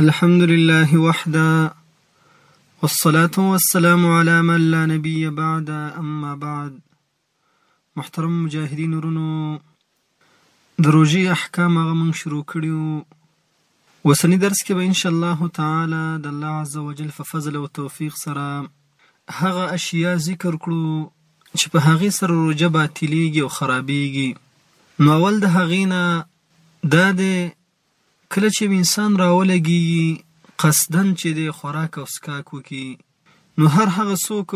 الحمد لله وحده والصلاة والسلام على من لا نبي بعد اما بعد محترم مجاهدین ورونو د روژې احکام هغه مونږ شروع کړي وو اوسني درس کې به انشاءالله تعالی د الله عز وجل په فضل او توفیق سره هغه اشیاء ذکر کړو چې په هغې سره روژه باطلېږي او خرابېږي نو اول د هغې نه دا دی کله چې یو انسان راولګېږي قصداً چې دی خوراک او څښاک وکړي نو هر هغه څوک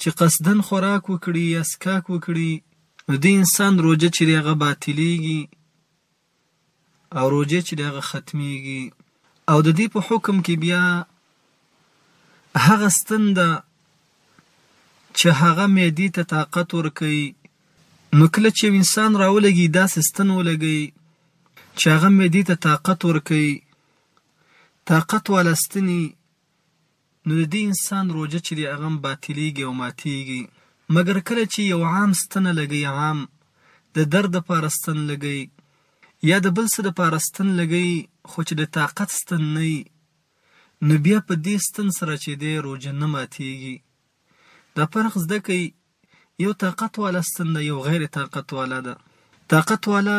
چې قصداً خوراک وکړي یا څښاک وکړي نو دې انسان روژه چې دی هغه باطلېږي او روژه چې دی هغه ختمېږي او د دې په حکم کې بیا هغه ستن ده چه هغه معدی ته طاقت ورکوی نو کله چه یو انسان راولګی داسی ستن ولګی چه هغه معدی ته طاقت ورکوی طاقت والا ستنی نو ددی انسان روژه چه دی هغه هم باطلیږی او ماتیږی مګر کله چه یو عام ستنه لګی عام د درد لپاره ستن لګی یا د بل څه لپاره ستن لګی خو چه د طاقت ستن نه وی نو بیا په دې ستن سره چې دی روژه نه ماتېږي. دا فرق زده کړئ، یو طاقت والا ستن ده، یو غیر طاقت والا ده. طاقت والا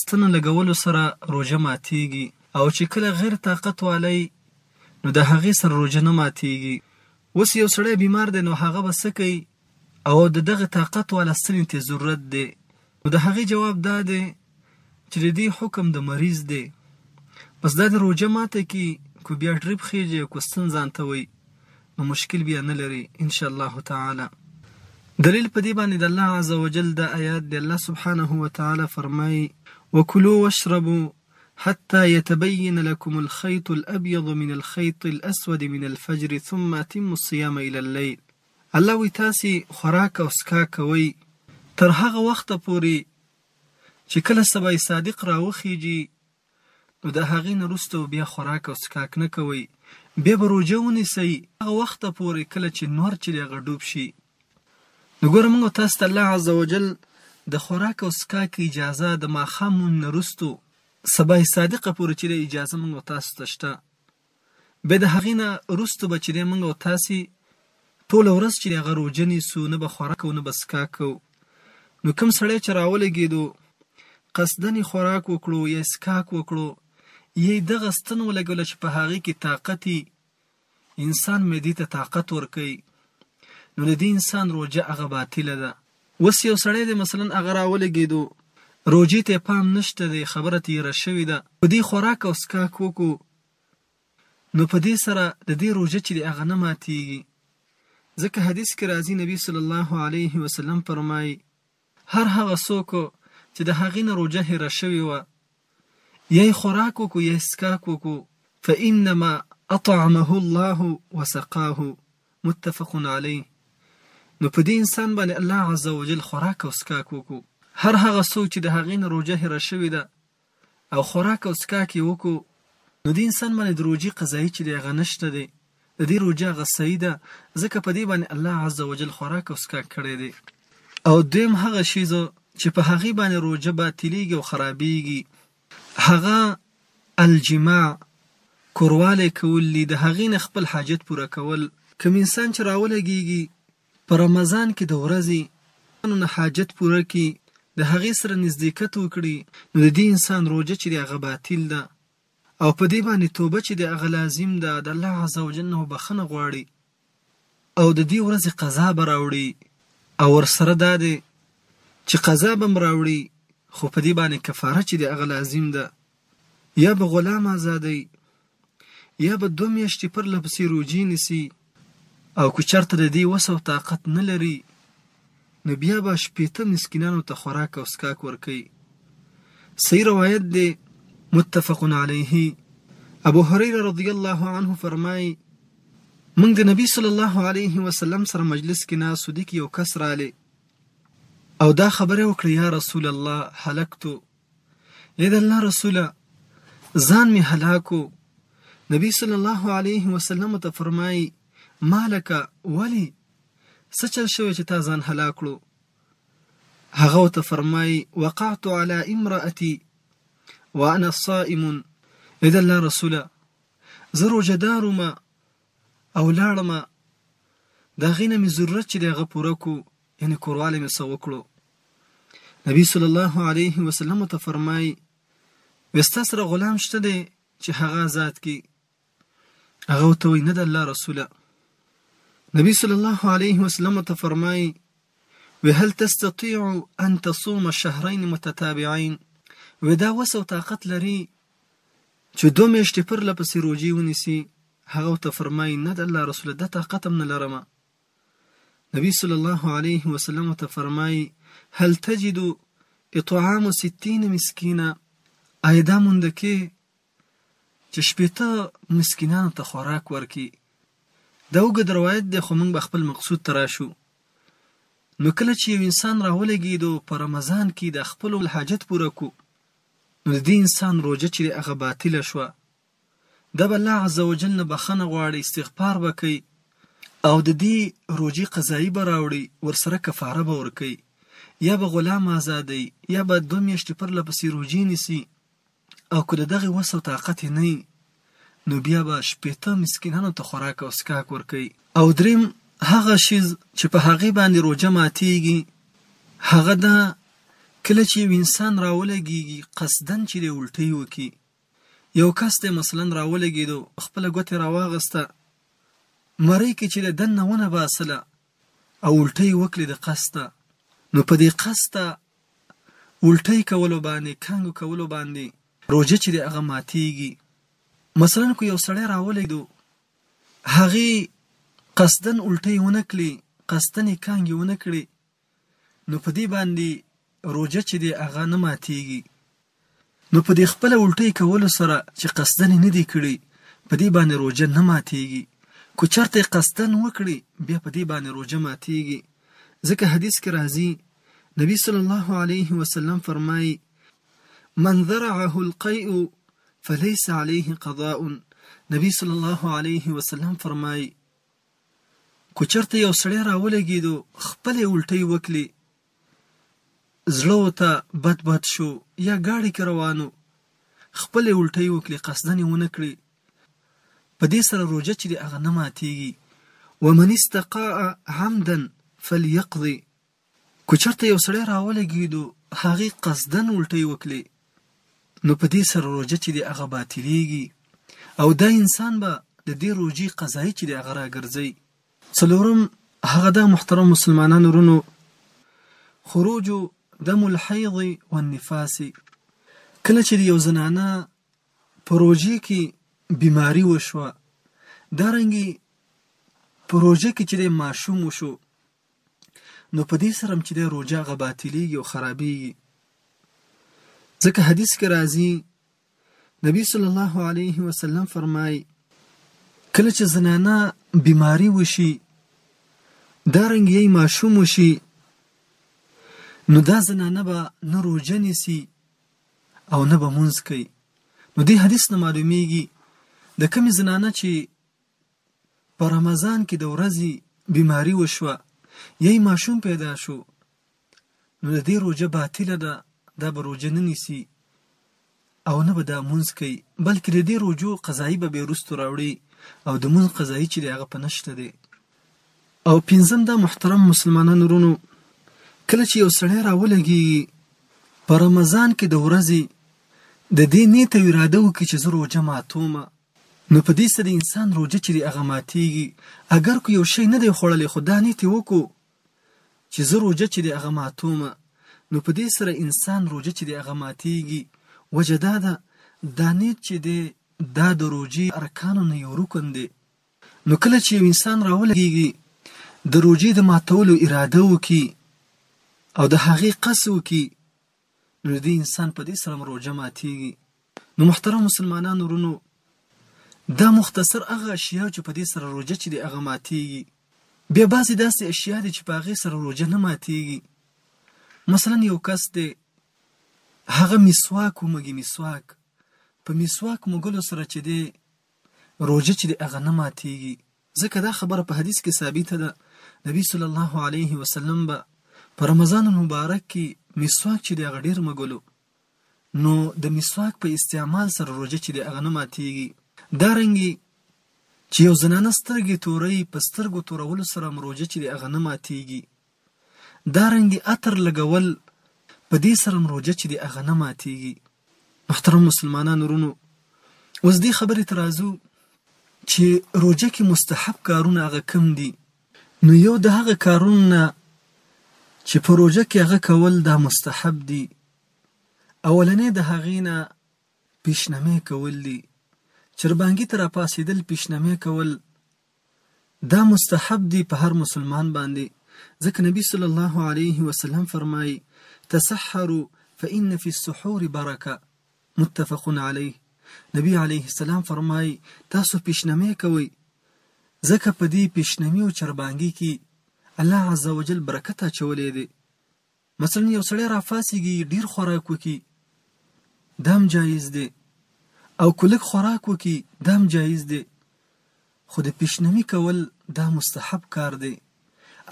ستن لګولو سره روژه ماتېږي او چې کله غیر طاقت والا یې نو د هغې سره روژه نه ماتېږي. اوس یو سړی بیمار دی نو هغه به څه کوي؟ او د دغه طاقت والا څنې ته ضرورت دې نو د هغې جواب دا دې چې د دې حکم د مریض دې پس دا د روجه ماته کی کو بیا ډریب خېجې کو ستن ځانته وي نو مشکل بیا نه لري ان شاء الله تعالی دلیل په دې باندې د الله عز وجل د آیات دی الله سبحانه و تعالی فرمایي وکلو واشربو حتى يتبين لكم الخيط الأبيض من الخيط الأسود من الفجر ثم أتموا الصيام إلى الليل الله وي تاسي خوراک او سکاک کوئ تر هغه وخته پوري چي کله سبا صادق راوخيجي نو د هغي نه روسته بيا خوراک او سکاک نه کوئ بيا به روژه ونيسئ هغه وخته پوري کله چي نور چي دي هغه ډوب شي نو ګوره موږ تاسو ته الله عزوجل د خوراک او سکاک اجازه د ماښام مونځ نه روسته سبا صادق پوري چي دي اجازه موږ تاسو ته شته. بیا د هغې نه روسته به چې دی مونږ او تاسې ټوله ورځ چې دی هغه روژه نیسو نه به خوراک کوو نه به څښاک کوو نو کوم سړی چې راولګېدو قصدن یې خوراک وکړو یا یې څښاک وکړو یی دغه ستن ولګوله چې په هغې کې طاقت انسان معدې ته طاقت ورکوي نو د دې انسان روژه هغه باطله ده اوس یو سړی دی مثلا هغه راولګیدو روژی ته یې پام نشته دی خبره تیره شوی ده په دې خوراک او څکاک وکړو نو په دې سره د دې روژه چې دی هغه نه ماتیږي ځکه حدیث کې راځي نبی صلی الله علیه وسلم فرمایي هر هغه څوک چې د هغې نه روژه هیره شوې وه یا یې خوراک وکړو یا یې څکاک وکړو فانما اطعمه الله وسقاه متفق علی نو په دې انسان باندې الله عز وجل خوراک او څکاک وکړو هر هغه څوک چې د هغې نه روژه هېره شوې ده او خوراک او څکاک یې وکړو نو دې انسان باندې د روژې قضایي چې دی هغه نشته دی د دې روژه هغه صحیح ده ځکه په دې باندې الله عز وجل خوراک او څکاک کړی دی او دویم هغه شیزه چې په هغې باندې روژه باطلیږي او خرابیږي هغه، الجماع، کوروالی کول دي، د هغې نه خپل حاجت پوره کول. کوم انسان چې راولګېږي، په رمضان کې د ورځې، ګانو نه حاجت پوره کړي، د هغې سره نزدېکت وکړي، نو د دې انسان روژه چې دي هغه باطل ده او په دې باندې توبه چې دي هغه لازم ده، د الله عزوجل نه بخښنه غواړي. او د دې ورځې قضا به راوړي او ورسره دا دی چې قضا به هم راوړي خو په دې باندې کفاره چې د هغه لازم ده یا به غلام آزادوي یا به دوه میاشتې پرله پسې روژې نیسي او که چېرته د دې وس او طاقت نه لري نو بیا به شپېته مسکینانو ته خوراک او څښاک ورکوي صحیح روایت دی متفق علیه ابو هريره رضی الله عنه فرمایي مونږ د نبی صلی الله علیه وسلم سره مجلس کې ناست و دیک یو کس رالی او دا خبره وکړه یا رسول الله هلکتو اې د الله رسوله ځان می هلاکو نبی صلی الله علیه وسلم ته فرمایي مالک ولی څه چل شوی چې تا ځان هلاک کړو هغه ته فرمایي وقعت علی امرأتی وانا صائم اې د الله رسوله زه روژه دار وم او لاړم د هغې نه مې ضرورت چې د هغه پوره کو یعنی کوروالی مې څه وکړو نبی صلی الله علیه وسلم ته فرمایي وې ستا سره غلام شته دی چې هغه آزاد کړي هغه ورته وایي نه د الله رسوله نبی صلی الله علیه وسلم ته فرمایي وې هل تستطيع ان تصوم شهرين متتابعين وې دا وس او طاقت لري چې دوه مياشتې پر له پسې روژې ونيسي، هغه ورته فرمايي، نه د الله رسوله دا طاقت هم نه لرم. نبي صلی الله عليه وسلم ورته فرمايي، هل تجد اطعام ستين مسکينا، ايا دا مونده کې چې شپېته مسکينانو ته خوراک ورکړي؟ دا اوږد روايت دی خو موږ به خپل مقصود ته راشو. نو کله چې یو انسان راولګېدو په رمضان کې د خپل حاجت پوره کو نو د دې انسان روژه چې دی هغه باطله شوه، دا به الله عزوجل نه بخښنه غواړی، استغفار به کوي او د دې روژې قضايي به راوړي، ورسره کفاره به ورکوي، يا به غلام ازادوي، يا به دوه مياشتې پرله پسې روژې نيسي او که د دغې وس او طاقت يې نه وي، نو بیا به شپېته مسکینانو ته خوراک او څکاک ورکوي او دریم هغه شیز چې په هغې باندې روژه ماتیږي هغه دا کله چې یو انسان راولګیږي قصدن چې دی الټۍ وکړي یو کس دی مثلا راولګېدو خپله ګوتې راواغسته مرۍ کې چې دی دننه ونه باسله او الټۍ وکړي د قصده نو په دې قصده الټۍ کولو باندې کنګو کولو باندې روژه چې دی هغه ماتیږي مثلا که یو سړی راولیدو هغه قصدا الټی ونه کړي قصدا یې کانګې ونه کړي نو په دې باندې روژه چې دی هغه نه ماتیږي نو په دې خپل الټی کولو سره چې قصدا یې نه دی کړي په دې باندې روژه نه ماتیږي که چرته یې قصدا وکړي بیا په دې باندې روژه ماتیږي ځکه حدیث کې راځي نبی صلی الله علیه وسلم فرمایي من ذرعه القیء فلیس علیه قضاء نبی صلی الله علیه وسلم فرمای کو چرته یو سړی راولګیدو خپل الټی وکلی زړه ته بد بد شو یا گاډی کې روانو خپل الټی وکړي قصدن ونه کړي په دې سره روزه چې هغه نه ماتيږي ومن استقاء عمدا فليقضي که چرته یو سړی راولګی نو هغی قصدن الټی وکړی نو په دی سره روژه چی دی هغه باطلیږی او دا انسان به د دی روژی قضایی چی دی هغه راګرځی. څلورم هغه دا محترم مسلمانانو ورونو خروج دم الحیض والنفاس کله چی د یو زنانه په روژی کی بیماری وشوه دارنګی په روژه کی چی دی ماشوم وشو نو په دې سره هم چې د روژه هغه باطلېږي او خرابېږي ځکه حدیث کې راځي نبی صلی الله علیه وسلم فرمای کله چې زنانه بیماری وشي دا رنګ یې ماشوم وشي نو دا زنانه به نه روژه نیسي او نه به مونځ کوي نو دې حدیث نه معلومیږي د کومې زنانه چې په رمضان کې د ورځې بیماري وشوه یی ماشوم پیدا شو نو د دې روژه باطله ده دا به روژه نه نیسي او نه به دا مونځ کوي بلکې د دې روژو قضایي به بیا وروسته راوړي او د مونځ قضایي چې دی هغه په نشته دی او پنځم دا محترم مسلمانانو ورونو کله چې یو سړی راولګي په رمضان کې د ورځې د دې نیت او اراده وکړي چې زه روژه ماتومه نو په دې څه د انسان روژه چې دې هغه ماتېږي اګر کو یو شی نه دی خوړلی خو دا نیت یې وکړو چې زه روژه چې دې هغه ماتومه نو په دې سره انسان روژه چې دې هغه ماتېږي وجه دا ده دا نیت چې دی دا د روژې ارکانو نه یو رکن دی نو کله چې یو انسان راولګېږي د روژې د ماتولو اراده وکړي او د هغې قص وکړي نو د دې انسان په دې سره هم روژه ماتېږي. نو محترم مسلمانانو ورونو دا مختصر هغه اشیاء چې په دې سره روژه چې دی هغه ماتېږي. بیا بعضې داسې اشیاء دي چې په هغې سره روژه نه ماتېږي. مثلا یو کس دی هغه مسواک ومږي مسواک په مسواک مږلو سره چې دی روژه چې دی هغه نه ماتېږي. ځکه دا خبره په حدیث کې ثابته ده، نبي صلی الله علیه وسلم به په رمضان المبارک کې مسواک چې دی هغه ډېر مږلو، نو د مسواک په استعمال سره روژه چې دی هغه نه ماتېږي. دا رنګې چې یو زنانه سترګې تورۍ په سترګو تورولو سره هم روژه چې دی هغه نه ماتېږي. دا رنګ دي عطر لګول په دي سره هم روژه چي دي هغه نه ماتيږي محترم مسلمانان ورونو اوس دي خبري ته راځو چي روژه کي مستحب کارونه هغه کوم دي نو يو د هغه کارونو نه چي په روژه کي هغه کول دا مستحب دي اولنی د هغي نه پيشنمه کول دي چربانګي ته راپاسيدل پيشنمه کول دا مستحب دي په هر مسلمان باندي ځکه نبي صلی الله علیه وسلم فرمايي، تسحرو فإن فی السحور برکه، متفق علیه، نبي علیه السلام فرمايي، تاسو پیشنمې کوئ ځکه په دې پیشنمي او چربانګي کي الله عزوجل برکت اچولی دی، مثلا یو سړی رافاسیږي ډیر خوراک وکي دام جایز دی او کلک خوراک وکي دام جایز دی خو د پیشنمی کول دا مستحب کار دی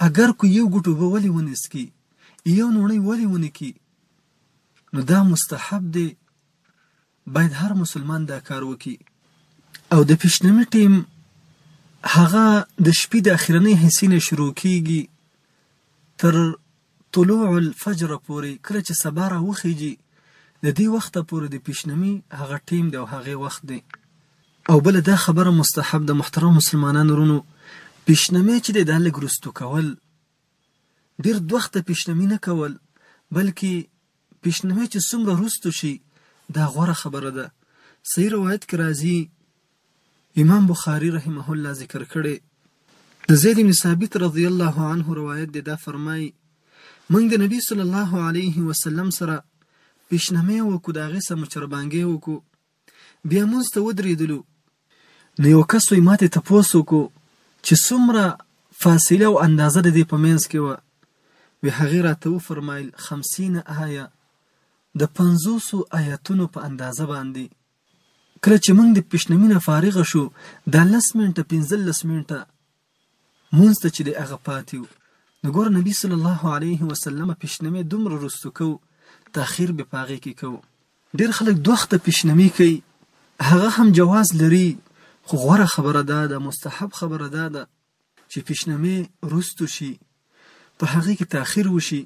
اگر کو یو ګټو به ولی ونسکی یو نوړی ولی ونکی نو دا مستحب دی باید هر مسلمان دا کار وکړي او د پیشنمي ټیم هغه د شپې د اخرنۍ حصې نه شروع کیږي تر طلوع الفجر پورې کله چې سبا راوخیږي د دې وخته پورې د پیشنمي هغه ټیم دی او هغه وخت دی او بل دا خبره مستحب د محترم مسلمانانو ورونو پیشنمي چې د لګ رستو کول ډیر دوخت پیشنمي نه کول بلکې پیشنوی چی څومره وروسته شی دا غوره خبره ده صحیح روایت کی راځی امام بخاری رحمه الله ذکر کړی د زید بن ثابت رضی الله عنه روایت دی دا فرمای مونږ د نبی صلی الله علیه وسلم سره پیشنمه وکړو دا غي سم چربانګي وکړو بیا مونځ ته ودریدلو نو یو کس وی ماته تپوس وکړو چې څومره فاصله او اندازه د دې په منځ کې وه وی هغه راته و فرمایل 50 آیه د 50 آیتونو په اندازه باندې کله چې موږ د پښنمینه فارغ شو دا لس منټه 15 منټه مونځ ته چې دی هغه پاتې و نو ګوره نبی صلی الله علیه وسلم پیشنمې دومره رستو کو تاخیر به په هغې کې کو ډېر خلک دوه وخته پیشنمي کوي هغه هم جواز لري خو غوره خبره دا ده مستحب خبره دا ده چې پیشنمې رستو شي په هغې کې تاخیر وشي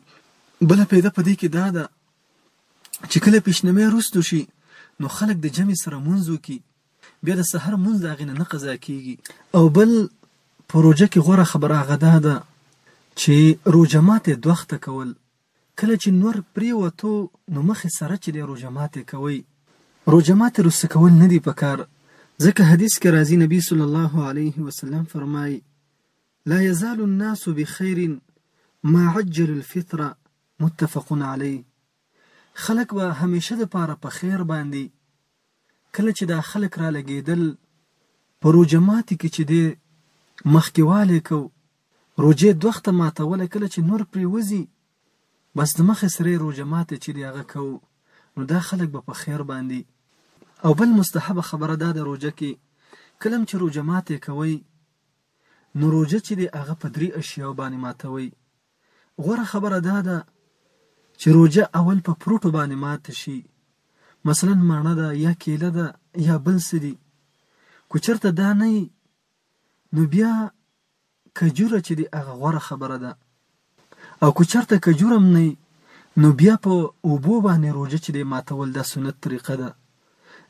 بله پیدا په دې کې دا ده چې کله پیشنمې رستو شي نو خلک د جمع سره مونځ وکړي بیا د سحر مونځ د هغې نه نه قضا کیږي. او بل په روژه کې غوره خبره هغه دا ده چې روژه ماتې دوه خته کول کله چې نور پریوتو نو مخې سره چې دی روژه ماتې کوئ روژه ماتې وروسته کول نه دي پکار ځکه حدیث کې راځي نبی صلی الله علیه وسلم فرمایي لا یزال الناس بخیر ما عجل الفطر متفق علیه خلک به همېشه د پاره په خېر باندې کله چې دا خلک را لګېدل په روژه ماتي کې چې دې مخکې والی کو روژې دوخته ماتوله کله چې نور پرې وځي بس د مخې سرې روژه ماتې چې دې هغه کو نو دا خلک به په خېر باندې او بل مستحب خبره دا د روژه کې کلم چې روژه ماتې کوي نو روژه چې دې هغه په درې اشیاو باندې ماتوي غوره خبره دا ده چې روژه اول په پروټو باندې ماته شي مثلا مڼه ده یا کیله ده یا بل څه دي که چېرته دا نه وي نو بیا کجوره چې دي هغه غوره خبره ده او که چېرته کجوره هم نه وي نو بیا په اوبو باندې روژه چې دی ماتول دا سنت طریقه ده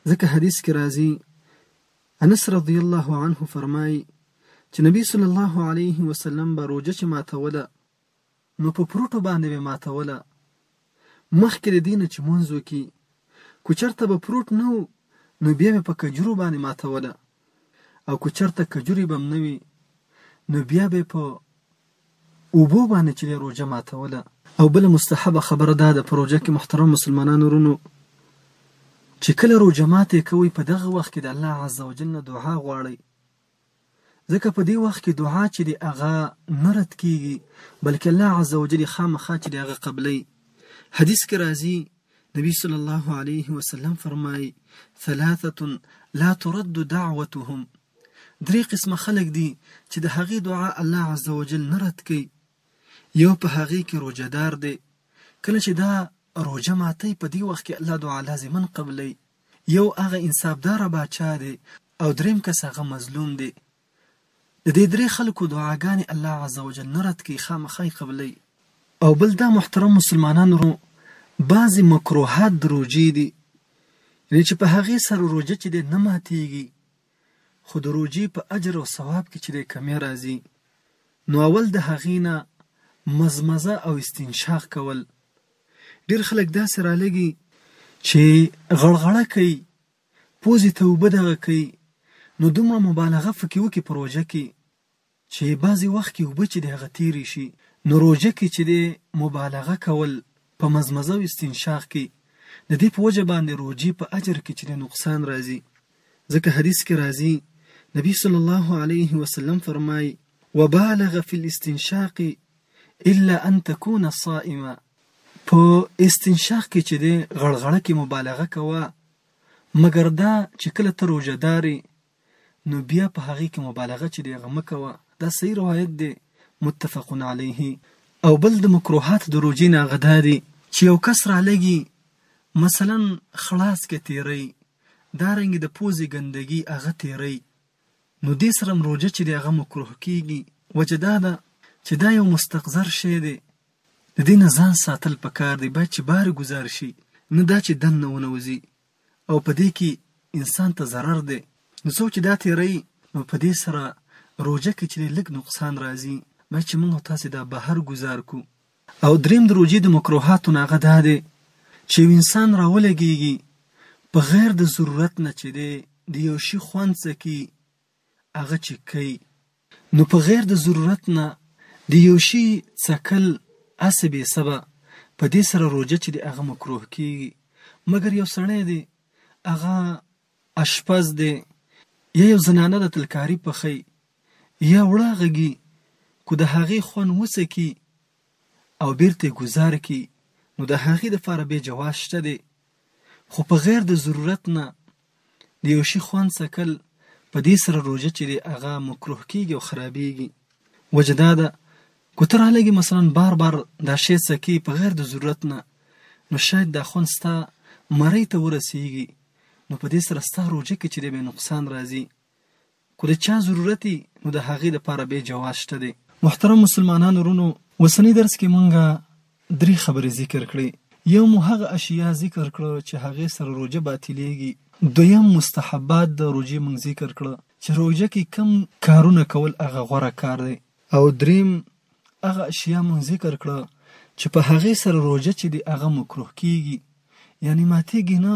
ځکه حدیث کې راځي انس رضی الله عنه فرمايي چې نبي صلی الله علیه وسلم به روژه چې ماتوله نو په پروټو باندې به ماتوله مخکې د دې نه چې مونځ وکړي که چېرته به پروټ نه و نو بیا به په کجورو باندې ماتوله او که چېرته کجورې به هم نه وي نو بیا به په اوبو باندې چې دی روژه ماتوله. او بله مستحبه خبره دا ده په روژه کې محترمو مسلمانانو ورونو چې کله روژه ماتی کوئ په دغه وخت کې د الله عزوجل نه دعا غواړئ ځکه په دې وخت کې دعا چې دی هغه نه رد کیږي بلکې الله عزوجل یې خامخا چې دی هغه قبلوي حدیث کې راځي نبی صلی الله علیه وسلم فرمایي ثلاثه لا ترد دعوتهم درې قسمه خلک دي چې د هغې دعا الله عزوجل نه رد کوي، یو په هغې کې روژه دار دی، کله چې دا روژه ماتوي په دې وخت کې الله دعا لازما قبلوي، یو هغه انصاف داره باچا دی او دریم کس هغه مظلوم دی. د دې درې خلکو دعاګانې الله عزوجل نه رد کوي خامخا یې قبلوي. او بل دا محترم مسلمانان ورونو بعضې مکروهات د روژې دي یعنې چې په هغې سره روژه چې دی نه ماتیږي، خو د روژې په اجر او ثواب کې چې دی کمی راځي نو اول د هغې نه مزمزه او استنشاق کول ډېر خلک داسې رالږي چې غړغړه کوي پوزې ته اوبه دغه کوي نو دومره مبالغه پکې وکړي په روژه کې چي بعضي وخت کي اوبه چي دي هغه تيري شي نو روژه کي چي دي مبالغه کول په مزمزه او استنشاق کي د دي په وجه باندي روژي په اجر کي چي دي نقصان راځي ځکه حديث کي راځي نبي صلی الله عليه وسلم فرماي وبالغ في الاستنشاق الا ان تكون صائما په استنشاق کي چي دي غړغړه کي مبالغه کوه مګر دا چي کله ته روژه داري نو بيا په هغې کې مبالغه چې دې هغه مه کوه دا صحيح روايت دې متفق عليه. او بل د مکروهات د روژې نه هغه دا دې چې يو کس رالږي مثلا خړاڅکې تيري دا رنګې د پوزې ګندګي هغه تيري نو دې سره هم روژه چې دې هغه مکروه کيږي وجه دا ده چې دا يو مستقذر شی دې د دې نه ځان ساتل پکار دې بايد چې بار ګذار شي نه دا چې دننه ونوځي او په دې کې انسان ته ضرر دی نو څوک چې دا تیروي نو په دې سره روژه کې چې دی لږ نقصان راځي بیا چې موږ او تاسې دا بهر ګزار کو او دریم د روژې د مکروهاتو نه هغه دا دی چې یو انسان راولګېږي په غیر د ضرورت نه چې دی د یو شي خوند څکي هغه چې کوي، نو په غیر د ضرورت نه د یو شي څکل هسې بې سبه په دې سره روژه چې دې هغه مکروه کېږي، مګر یو سړی دی هغه اشپز دی یا یو زنانه ده تلکاري پخوي یا وړه غږي که د هغې خوند وڅکي او بېرته یې ګوزار کړي نو د هغې لپاره بیا جواز شته دی. خو په غیر د ضرورت نه د یو شي خوند څکل په دې سره روژه چې دی هغه مکروه کیږي او خرابیږي وجه دا ده که ته رالګي مثلا بار بار دا شی څکې په غیر د ضرورت نه نو شاید دا خوند ستا مرۍ ته ورسیږي نو په دې سره ستا روژه کې چې دی به نقصان راځي خو د چا ضرورت يي نو د هغي د پاره بې جواز شته دې. محترم مسلمانان ورونو اوسنی درس کې مونږ درې خبرې ذکر کړې یو مو هغه اشیاء ذکر کړه چې هغې سره روژه باطلیږي دویم مستحبات د روژې مونږ ذکر کړه چې روژه کې کم کارونه کول هغه غوره کار دی او دریم هغه اشیاء مونږ ذکر کړه چې په هغې سره روژه چې دی هغه مکروه کیږي یعنی ماتیږي نه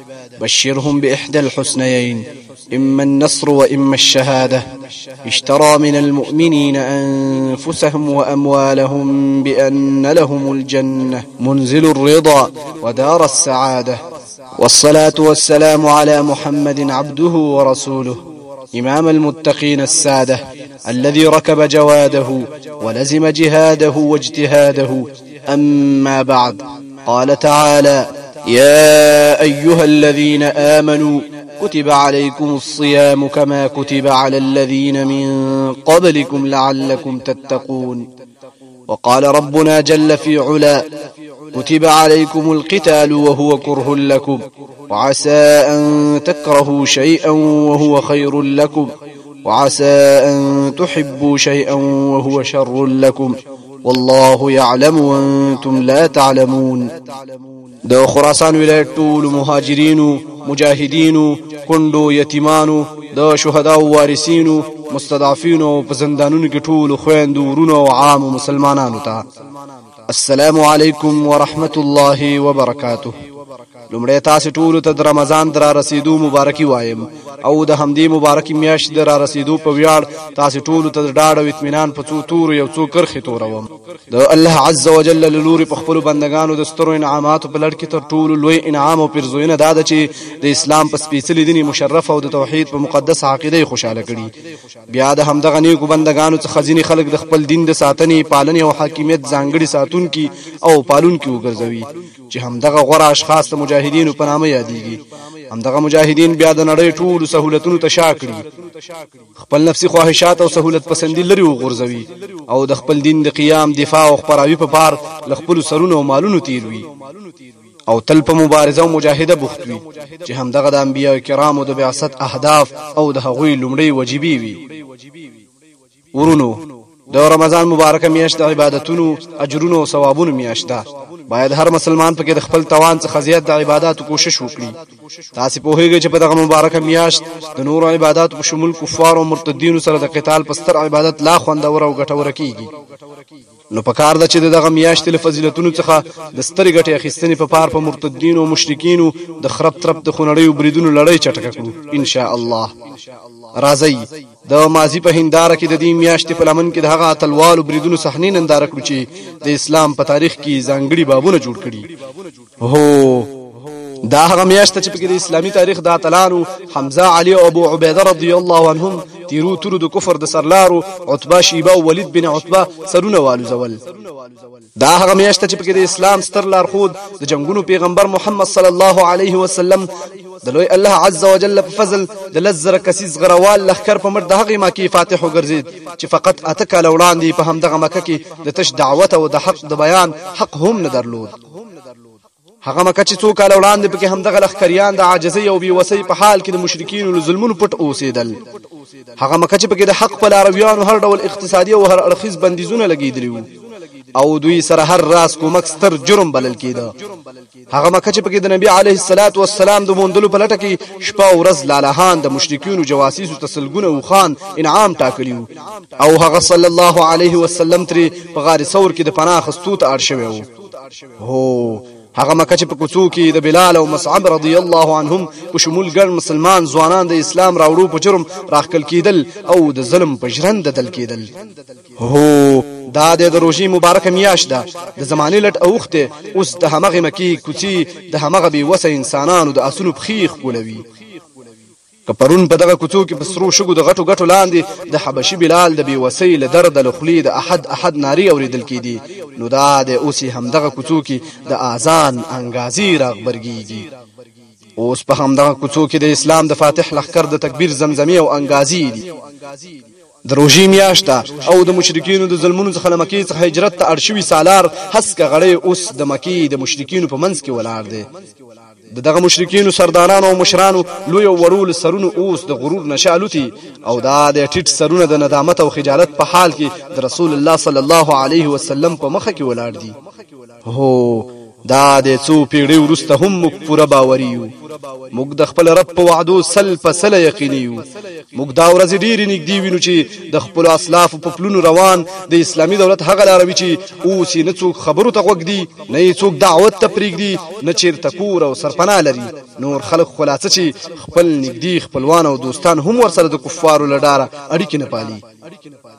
بشرهم بإحدى الحسنيين إما النصر وإما الشهادة اشترى من المؤمنين أنفسهم وأموالهم بأن لهم الجنة منزل الرضا ودار السعادة والصلاة والسلام على محمد عبده ورسوله إمام المتقين السادة الذي ركب جواده ولزم جهاده واجتهاده أما بعد قال تعالى يا أيها الذين آمنوا كتب عليكم الصيام كما كتب على الذين من قبلكم لعلكم تتقون وقال ربنا جل في علا كتب عليكم القتال وهو كره لكم وعسى أن تكرهوا شيئا وهو خير لكم وعسى ان تحبوا شيئا وهو شر لكم والله يعلم وانتم لا تعلمون د خراسان ولایت ټول مهاجرینو مجاهدینو کندو یتیمانو د شهدا او وارثینو مستضعفینو په زندانونو کې ټول خويندو ورونو او عام مسلمانانو ته السلام علیکم ورحمت الله وبرکاته لمړی تاسو ټول ته د رمضان در رسیدو مبارکي وایم او د همدې مبارکي میاشت در رسیدو په ویاړ تاسو ټول ته د ډاډ او اطمینان په څو تور یو څو کرخې توروم د الله عز وجل له لوري په خپل بندگانو د سترو انعامات په لړ کې تر ټولو لوی انعام او پیرزوینه دا ده چې د اسلام په سپیڅلي دین مشرف او د توحید په مقدس عقیده خوشاله کړي بیا د همدغه نیکو بندګانو څخه ځینې خلک د خپل دین د ساتنې پالنې او حاکمیت ځانګړي ساتونکي او پالونکي وګرځوي چې همدغه غوره اشخاص د مجاهدینو په نامه یادېږي همدغه مجاهدین بیا د نړۍ ټولو سهولتونو ته شا کړي خپل نفسي خواهشات او سهولت پسندي لري وغورځوي او د خپل دین د قیام دفاع او خپراوي په پار له خپل سرونو او مالونو تیر وي او تل په مبارزه او مجاهده بوخت وي چې همدغه د انبیاء کرامو د بعثت اهداف او د هغوی لومړی وجیبې وي ورونو د رمضان مبارک میاشت د عبادتونو اجرونو او ثوابونو میاشت ده باید هر مسلمان پکې د خپل توان څخه زیات د عبادتو کوشش وکړي تاسو په هیګه چې په دغه مبارک میاشت د نور عبادت په شمول کفار او مرتدین سره د قتال په ستر عبادت لا خوندور او ګټور کیږي نو په کار ده چې د دغه میاشتې له فضیلتونو څخه د سترې ګټې اخیستنې په پار په مرتدینو او مشرکینو د خرپ ترپ د خونړیو بریدونو لړۍ چټکه کړو ان شاء الله راځئ د ماضی په هنداره کې د دې میاشتې په لمن کې د هغه اتلوالو بریدونو صحنې ننداره کړو چې د اسلام په تاریخ کې ځانګړي بابونه جوړ کړي هو دا هغه میاشت چې پکې د اسلامي تاریخ د اتلانو حمزه علي او ابو عبیده رضی الله عنهم تیرو تر د کفر د سرلارو عتبه شیبه او ولید بن عتبه سرونه والوزول دا هغه میاشت چې پکې د اسلام ستر لارښود د جنگونو پیغمبر محمد صلی الله علیه وسلم د لوی الله عز وجل په فضل د لزر کسیز غروال لخر په مر دغه مکه فاتح وګرځید چې فقط اته کال وړاندې په همدغه مکه کې د تش دعوت او د حق د بیان حق هم نه درلود هم نه درلود هغه مکه چې څو کال وړاندې پکې همدغه لخکریان د عاجزۍ او بیوسۍ په حال کې د مشرکینو له ظلمونو پټ اوسېدل هغه مکه چې پکې د حق په لارویانو هر ډول اقتصادي او هر اړخیز بندیزونه لګېدلي وو او دوی سره هر راز کومک ستر جرم بلل کېده هغه مکه چې پکې د نبی علیه الصلاۃ والسلام د موندلو په لټه کې شپه او ورځ لالهان د مشرکینو جواسیسو تسلګونه او خان انعام ټاکلی او هغه صلی الله علیه وسلم تری په غار ثور کې د پناه خستو ته اړ شوی و هو هغه مکه چې په کوڅو کې د بلال او مصعب رضی الله عنهم په شمول ګڼ مسلمان ځوانان د اسلام راوړو په جرم راخکل کېدل او د ظلم په ژرند دل کېدل هو دا د روژې مبارک میاشت ده د زمانه لټ اوخته اوس د همغه مکی کوڅې د همغه بي وسه انسانانو د اسونو پخیخ کولوي که پرون په دغه کوڅو کې په سرو شګو د غټو ګټو لاندې د حبشي بلال د بېوسۍ له درده له خولې د احد احد نارې اورېدل کېدې، نو دا دی اوس یې همدغه کوڅو کې د اذان انګازې راغبرګېږي. اوس په همدغه کوڅو کې د اسلام د فاتح لښکر د تکبیر زمزمې او انګازې دي. د روژې میاشت ده او د مشرکینو د ظلمونو څخه له مکې څخه هجرت ته اړ شوی سالار هسکه غړی اوس د مکې د مشرکینو په منځ کې ولاړ دی د دغه مشرکینو سردارانو او مشرانو لوی ورول سرونه اوس د غرور نشه الوتی او دا د ټیټ سرونه د ندامت او خجالت په حال کې د رسول الله صلی الله علیه وسلم په مخ کې ولاړ دي هو! دا دی څو پېړۍ وروسته هم موږ پوره باوري یو. موږ د خپل رب په وعدو سل په سله یقیني یو. موږ دا ورځې ډېرې نږدې وینو چې د خپلو اسلافو په پلونو روان د اسلامي دولت هغه لاروي چې اوس یې نه څوک خبرو ته غوږ دي، نه یې څوک دعوت ته پرېږدي، نه چېرته کور او سرپناه لري، نور خلک خو لا څه چې خپل نږدې خپلوان او دوستان هم ورسره د کفارو له ډاره اړیکې نه پالي.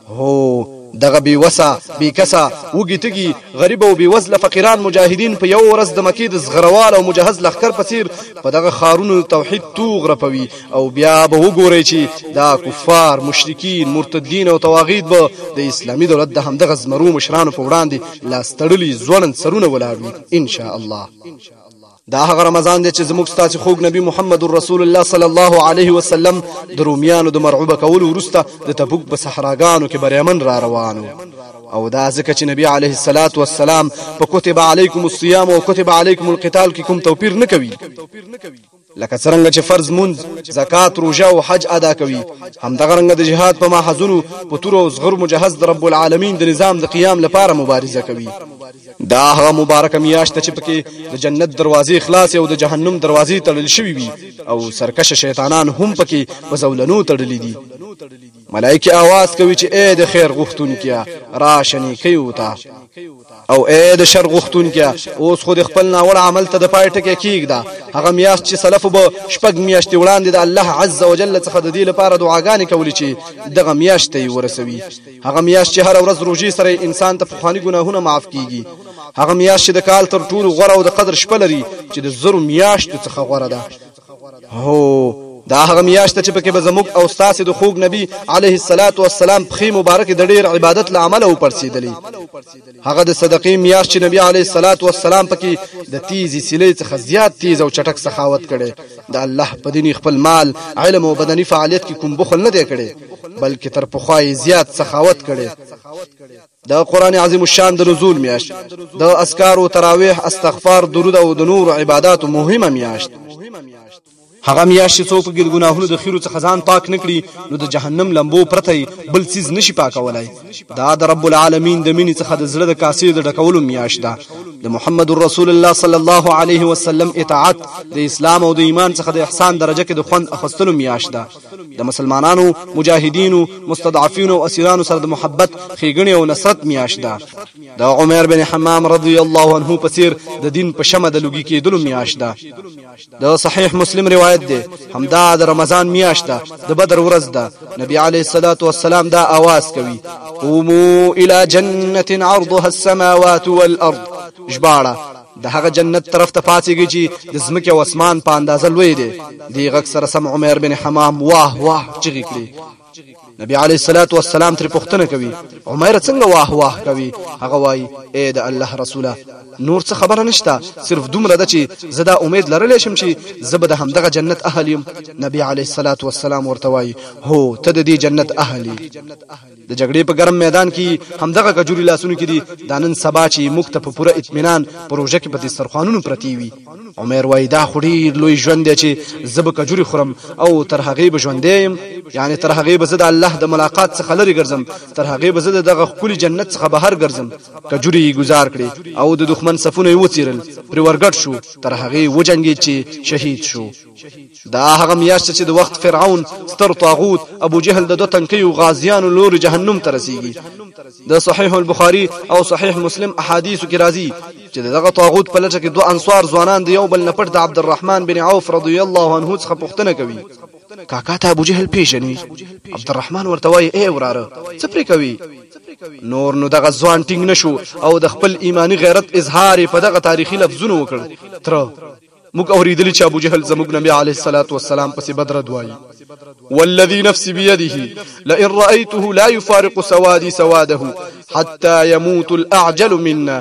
هو دغه بی وسه بی کسه وږي تږي غریب او بی وزله فقیران مجاهدین په یو ورځ د مکې د زغروال او مجهز لخر په څیر په دغه خارونو توحید توغ رپوي او بیا به وګورئ چې دا کفار مشرکین مرتدین او تواغید به د اسلامي دولت د همدغه زمرو مشرانو په وړاندې لاستړلي ځوړن سرونه ولاړ وي ان شاء الله دا هغه رمضان دی چې زموږ ستاسو خوږ نبی محمد رسول الله صلی الله علیه وسلم د رومیانو د مرعوبه کولو وروسته د تبوک په صحراګانو کې بریمن را روانو او دا ځکه چې نبی علیه الصلاۃ والسلام په کتب علیکم الصیام او کتب علیکم القتال کې کوم توپیر نه کوي لکه څنګه چې فرض مونږ زکات روزه او حج ادا کوي همدغه رنګ د جهاد په محاذونو په تور او زغر مجهز د رب العالمین د نظام د قیام لپاره مبارزه کوي دا هغه مبارکه میاشت چې پکې د جنت دروازې خلاصې او د جهنم دروازې تړل شوې وي او سرکشه شیطانان هم پکې په زولنو تړلې دي ملائکه आवाज کوي چې اے د خیر غوښتونکیا راشنی کوي وتا او اے د شر غختونکیا اوس خو د خپل ناوړ عمل ته د پای ټکی کیږدا هغه میاش چې سلف به شپږ میاشتې وړاندې د الله عز وجل څخه د دې لپاره دعاګانې کولې چې دغه میاش ته ورسوي هغه میاشت چې هر ورځ روژې سره انسان ته پخواني ګناهونه معاف کیږي هغه میاشت چې د کال تر ټولو غوره او د قدر شپه لري چې د زرو میاشتو څخه غوره ده هو دا هغه میاشت چې پکې به زموږ او ستاسو د خوږ نبی علیه الصلاۃ والسلام پخې مبارک د ډیر عبادت لامل او پرسیدلی هغه د صدقې میاشت چې نبی علیه الصلاۃ والسلام پکې د تیزی سلی څخه زیات تیز او چټک سخاوت کړي د الله په دین خپل مال علم او بدني فعالیت کې کوم بخل نه دی کړي بلکې تر پخوای زیات سخاوت کړي د قران عظیم الشان د نزول میاشت د اسکار او تراویح استغفار درود او د نور عبادت مهمه میاشت هغه میاشت چې څوک په ګیر ګناهونو د خیرو څخه ځان پاک نکړي نو د جهنم لمبو پرته بل څیز نشي پاکولای دا د رب العالمین د مینې څخه د زړه د کاسې د ډکولو میاشت ده د محمد رسول الله صلی الله علیه وسلم اطاعت د اسلام او د ایمان څخه د احسان درجه کې د خوند اخستلو میاشت ده د مسلمانانو مجاهدینو مستضعفینو او اسیرانو سره د محبت خېګنې او نصرت میاشت ده د عمر بن حمام رضی الله عنه په څیر د دین په شمه د لوګي کېدلو میاشت ده د صحيح مسلم روايت دی همدا د رمضان میاشت ده د بدر ورځ ده نبی عليه الصلاه والسلام دا आवाज کوي قوموا الى جنة عرضها السماوات والارض ژباړه د هغه جنت طرف ته پاتېږي چې د ځمکې او اسمان په اندازه لوی دی دی غږ سره سم عمر بن حمام واه واه چغې کړې چغې کړې نبی علیه الصلاۃ والسلام تر پوښتنه کوي عمر څنګه واه واه کوي هغه وایي اے د الله رسوله نور څه خبره نشته صرف دومره ده چې زه دا امید لرلی شم چې زه به د همدغه جنت اهل یم نبی علیه الصلاۃ والسلام ورته وایي هو ته د دې جنت اهل یې د جګړې په ګرم میدان کې همدغه کجوري لاسونو کې دي دا نن سبا چې موږ ته په پوره اطمینان پروژه کې په دسترخوانونو پرتی وي عمیر وایي دا خو ډیر لوی ژوند دی چې زه به کجوري خورم او تر هغې به ژوندی یم یعنی تر هغې به زه د الله د ملاقات څخه لرې ګرځم تر هغې به زه د دغه ښکلي جنت څخه بهر ګرځم کجوري یې ګزار کړې او د دښمن صفونه یې وڅیرل پرې ورګډ شو تر هغې وجنګید چې شهید شو دا هغه میاشت چې د وخت فرعون ستر طاغوت ابو جهل د دوه تنکیو غازیانو لوري جهنم ته رسیږي د صحیح البخاری او صحیح مسلم احادیث کې راځي چې دغه طاغوت په لټه کې دوه انصار ځوانان دی یو بل نه پټ د عبدالرحمن بن عوف رضی الله عنه څخه پوښتنه کوي کاکا ته ابو جهل پیژني عبدالرحمن ورته وایي اے وراره څه پرې کوي نور نو دغه ځوان ټینګ نشو او د خپل ایمانی غیرت اظهار په دغه تاریخي لفظونو وکړ تر موږ اوریدلی چې ابو جهل زموږ نبی علیه الصلاۃ والسلام پسې بدرد وایي والذي نفسي بيده لئن رايته لا يفارق سوادي سواده حتى يموت الاعجل منا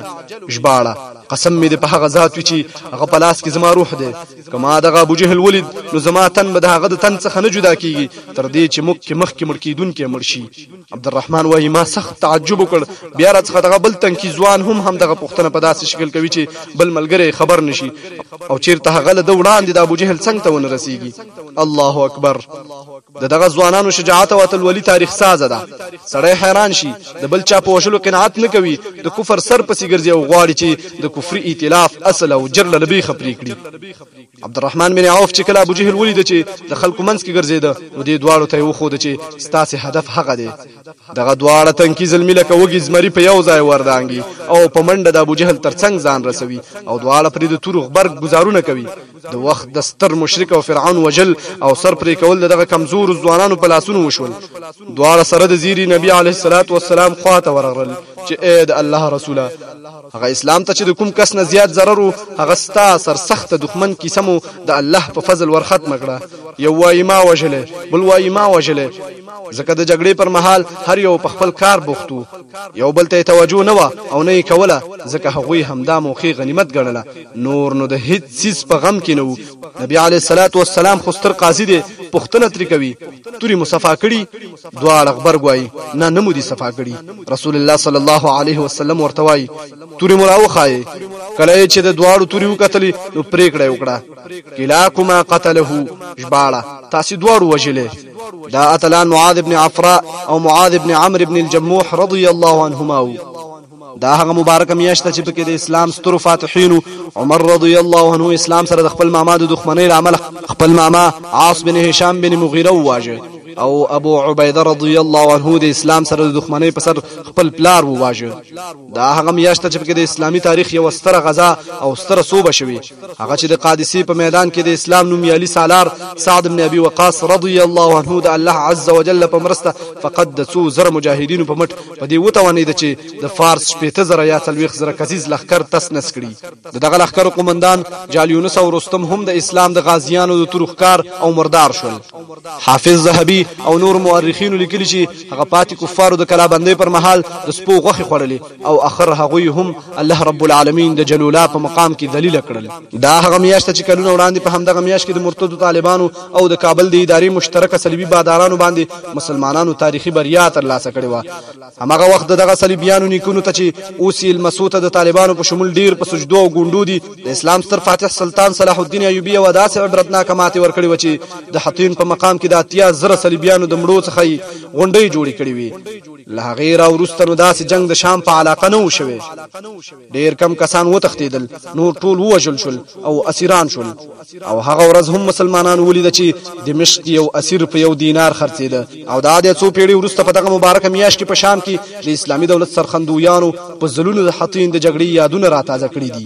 ژباړه قسم می د په هغه ذات وی چې هغه پلاس کې زما روح دی کما دغه ابو جهل ولید نو زما تن به د هغه د تن څخه نه جدا کیږي تر دې چې مخ کې مخ کې مړ کیدون کې مړ شي عبدالرحمن وایي ما سخت تعجب وکړ بیا راڅخه دغه بل تنکی ځوان هم هم دغه پوښتنه په داسې شکل کوي چې بل ملګری خبر نشي او چیرته هغه له ده وړاندې د ابو جهل څنګ ته ونه رسیږي الله اکبر د دغه ځوانانو شجاعت او اتلولي تاریخ سازه ده سړی حیران شي د بل چا په وشلو قناعت نه کوي د کفر سر پسې ګرځي او غواړي چې د کفري ائتلاف اصل او جرله لبي خپرې کړي عبدالرحمن بن عوف چې کله ابو جهل ولید چې د خلکو منځ کې ګرځیده نو دې دواړو ته و خو د چې ستاسو هدف هغه دی دغه دواړه تنکی زلمی لکه وګي زمری په یو ځای وردانګي او په منډه د ابو جهل ترڅنګ ځان رسوي او دواړه پرې د تور غبرګ گزارونه کوي د وخت د ستر مشرک او فرعون وجل او سر پرې کول دغه کمزور ځوانانو په لاسونو وشول دواړه سره د زیری نبی علیه الصلاۃ والسلام خواته ورغلل چې اې د الله رسوله هغه اسلام ته چې د کوم کس نه زیات ضرر و هغه ستا سرسخت دښمن کیسه مو د الله په فضل ور ختمه کړه یو وایي ما وژلی بل وایي ما وژلی ځکه د جګړې پر مهال هر یو په خپل کار بوخت وو یو بل ته توجه نه وه او نه یې کوله ځکه هغوی همدا موقع غنیمت ګڼله نور نو د هیڅ څیز په غم کې نه وو نبی علیه السلام خو ستر قاضي دی پوښتنه ترې کوي تورې مصفا کړي دواړه غبرګ وای نه نه مودي صفا کړي رسول الله صلی الله علیه وسلم ورته وای توري مراو خای کله چې د دواړو توري وکتل نو پریکړه وکړه کلاکما قتله جباړه تاسو دواړو وجلې دا اتلان معاذ ابن عفراء او معاذ ابن عمرو ابن الجموح رضی الله عنهما دا هغه مبارکه میاشت چې پکې د اسلام سترو فاتحینو عمر رضی الله عنه اسلام سره د خپل ماما د دښمنۍ لامل خپل ماما عاص بن هشام بن مغیره واجه او ابو عبیده رضی الله عنه د اسلام سره د دښمنۍ په سر خپل پلار وواژه دا هغه میاشت چې پکې د اسلامي تاریخ یو ستره غزا او ستره صوبه شوه هغه چې د قادسی په میدان کې د اسلام نومیالي سالار سعد بن ابي وقاص رضی الله عنه د الله عز وجل په مرسته فقط د څو زر مجاهدینو په مټ په دې وتوانېده چې د فارس شپېته زره یا څلوېښت زره کسیز لښکر تس نس کړي د دغه لښکرو قومندان جالیونس او رستم هم د اسلام د غازیانو د تور ښکار او مردار شول حافظ ذهبي او نور مورخینو لیکلي چې هغه پاتې کفارو د کلابندۍ پر مهال د سپو غوښې خوړلې او اخر هغوی هم الله رب العالمین د جلولا په مقام کې ذلیل کړل دا هغه میاشت چې کلونه وړاندې په همدغه میاشت کې د مرتدو طالبانو او د کابل د ادارې مشترکه صلیبي بادارانو باندې مسلمانانو تاریخي بریا تر لاسه کړې وه هماغه وخت دغه صلیبیانو نیکونو ته چې اوس یې لمسو ته د طالبانو په شمول ډیر په سجدو او ګونډو دي د اسلام ستر فاتح سلطان صلاح الدین ایوبي یوه داسې عبرتناکه ماتې ورکړې وه چې د حطین په مقام کې د اتیا زره صلیبیانو د مړو څخه یې غونډۍ جوړې کړې وې له هغې راوروسته نو داسې جنګ د شام په علاقه نه و شوی ډیر کم کسان وتښتیدل نور ټول ووژل شول او اسیران شول او هغه ورځ هم مسلمانان ولید چې دمشق کې یو اسیر په یو دینار خرڅیده او دا د څو پیړۍ وروسته په دغه مبارک میاش کې په شام کې د اسلامي دولت سرخندویانو په زلونو د حطین د جګړې یادونه را تازه کړې دي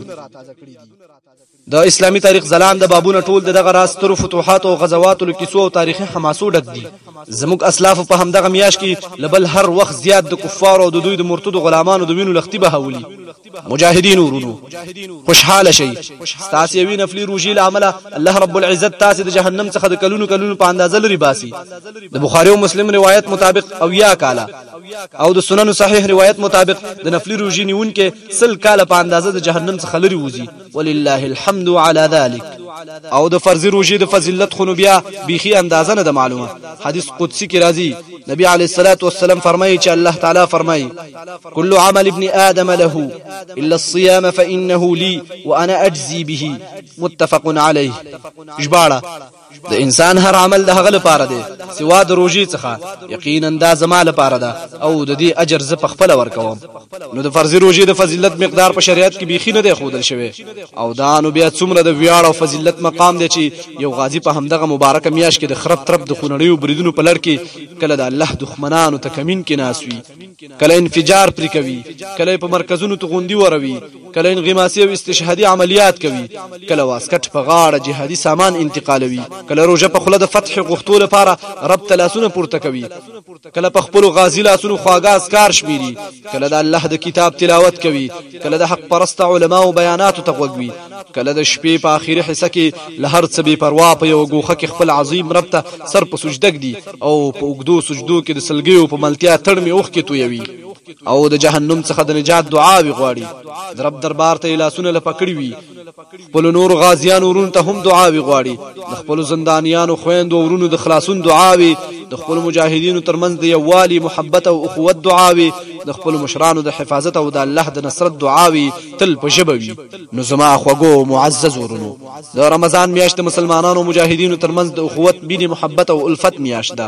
د اسلامي تاریخ ځلانده بابونه ټول د دغه راز سترو فتوحاتو او غزواتو له کیسو او تاریخي حماسو ډک دي زموږ اسلافو په همدغه میاشت کې له بل هر وخت زیات د کفارو او د دوی د مرتدو غلامانو د وینو لښتي بهولي مجاهدین ورونو خوشحاله شئ ستاسو یوې نفلي روژې له امله الله رب العزت تاسو د جهنم څخه د کلونو کلونو په اندازه لري باسي د بخاري او مسلم روایت مطابق او یا کاله او د سنن صحیح روایت مطابق د نفلي روژې نیونکي سل کاله په اندازه د جهنم څخه لري وځي ولله الحمد على ذلك او د فرض روزي د فضیلت خو بیا بيخي اندازه نه د معلومه حدیث قدسی کې راځي نبی عليه الصلاه والسلام فرمایي چې الله تعالی فرمایي كل عمل ابن ادم له الا الصيام فانه لي وانا اجزي به متفق عليه ژباړه د انسان هر عمل د هغه لپاره دی سوا د روژې څخه یقینا دا زما لپاره ده او د دې اجر زه په خپل ورکوم نو د فرضي روژې د فضیلت مقدار په شریعت کې بیخي نه دی ښودل شوی او دا نو بیا څومره د ویاړ او فضیلت مقام دی چې یو غازی په همدغه مبارکه میاش کې د خراب ترپ د خونړیو بریدونو په لړ کې کله د الله دښمنانو ته کمین کې ناسوي کله انفجار پرې کوي کله په مرکزونو ته غوندي وروي کله انغماسي او استشهادي عملیات کوي کله واسکټ په غاړه جهادي سامان انتقالوي کله روژه په خوله د فتح غوښتو لپاره رب ته لاسونه پورته کوي کله په خپل غازي لاسونو خواږه اسکار شمیري کله د الله د کتاب تلاوت کوي کله د حق پرسته علما او بیاناتو ته غوږوي کله د شپې په آخري حصہ کې له هر څه بې پروا په یو ګوخه کې خپل عظیم رب ته سر په سجده ږدي او په اوږدو سجدو کې د سلګیو په ملتیا تړمې اوښکې تویوي او د جهنم څخه د نجات دعا وی غواړي د رب دربار ته لاسونه لپکړي وي خپل نور غازیان ورونو ته هم دعا وی غواړي د خپل زندانیانو خويند او ورونو د خلاصون دعا وی د خپل مجاهدینو ترمنځ د یووالي محبت او اخوت دعا وی د خپل مشرانو د حفاظت او د الله د نصرت دعا وی تل په جبه وی نو زما خوګو معزز ورونو د رمضان میاشت مسلمانانو مجاهدینو ترمنځ د اخوت بینه محبت او الفت میاشت ده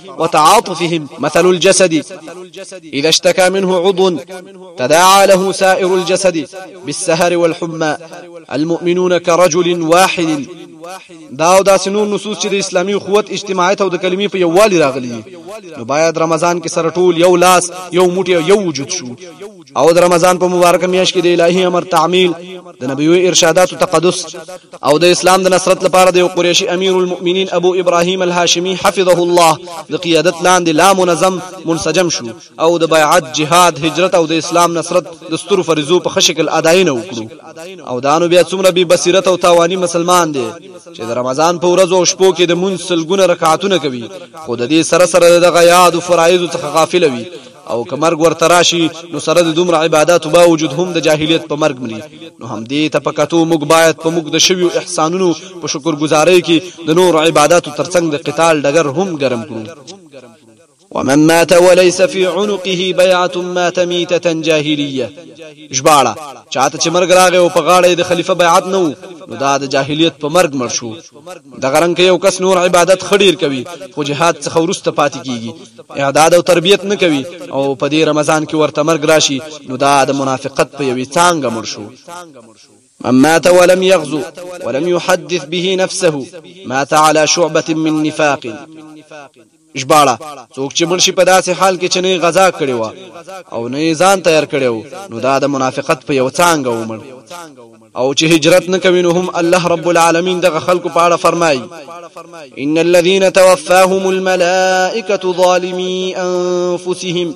وتعاطفهم مثل الجسد إذا اشتكى منه عضو تداعى له سائر الجسد بالسهر والحمى المؤمنون كرجل واحد دا او داسې نور نصوص چې د اسلامي قوت اجتماعیت او د کلمې په یووالي راغلي نو باید رمضان کې سره ټول یو لاس یو موټی یو وجود شو او د رمضان په مبارکه میاشت کې د الهي امر تعمیل د نبوي ارشادات او تقدس او د اسلام د نصرت لپاره د قریشي امیر المؤمنین ابو ابراهیم الهاشمی حفظه الله د قیادت لاندې لا منظم منسجم شو او د بیعت جهاد هجرت او د اسلام نصرت د ستر فرضو په خشکل اداینه وکړو او دانو بیا څومره به بصیرت او تاوانی مسلمان دی چې د رمضان په ورځو او شپو کې د منسلګونه رکعاتونه کوي خو د دې سره سره د غیاد او فرایض څخه غافل وي او که مرګ ورته راشي نو سره د دومره عباداتو باوجود هم د جاهلیت په مرګ مري نو هم دې ته په کتو موږ باید په موږ د شویو احسانونو په شکرګزارۍ کې د نور عباداتو ترڅنګ د قتال ډګر هم ګرم کړو ومن مات وليس في عنقه بيعه مات ميته جاهليه ژباړه چاته چې مرګ راغی او په غاړه د خلیفہ بیعت نه نو دا د جاهلیت په مرګ مړ شو دغه رنګ که یو کس نور عبادت ښه ډیر کوي خو جهاد څخه وروسته پاتې کیږي اعداد او تربیت نه کوي او په دې رمضان کې ورته مرګ راشي نو دا د منافقت په یوې څانګه مړ شو من مات ولم يغزو ولم يحدث به نفسه مات على شعبة من نفاق ژباړه، څوک چې مړ شي په داسې حال کې چې نه یې غزا کړې وه او نه یې ځان تیار کړی و نو دا د منافقت په یوه څانګه ومړ او چې هجرت نه کوي نو هم الله رب العالمین دغه خلکو په اړه فرمایي ان الذين توفاهم الملائکه ظالمي انفسهم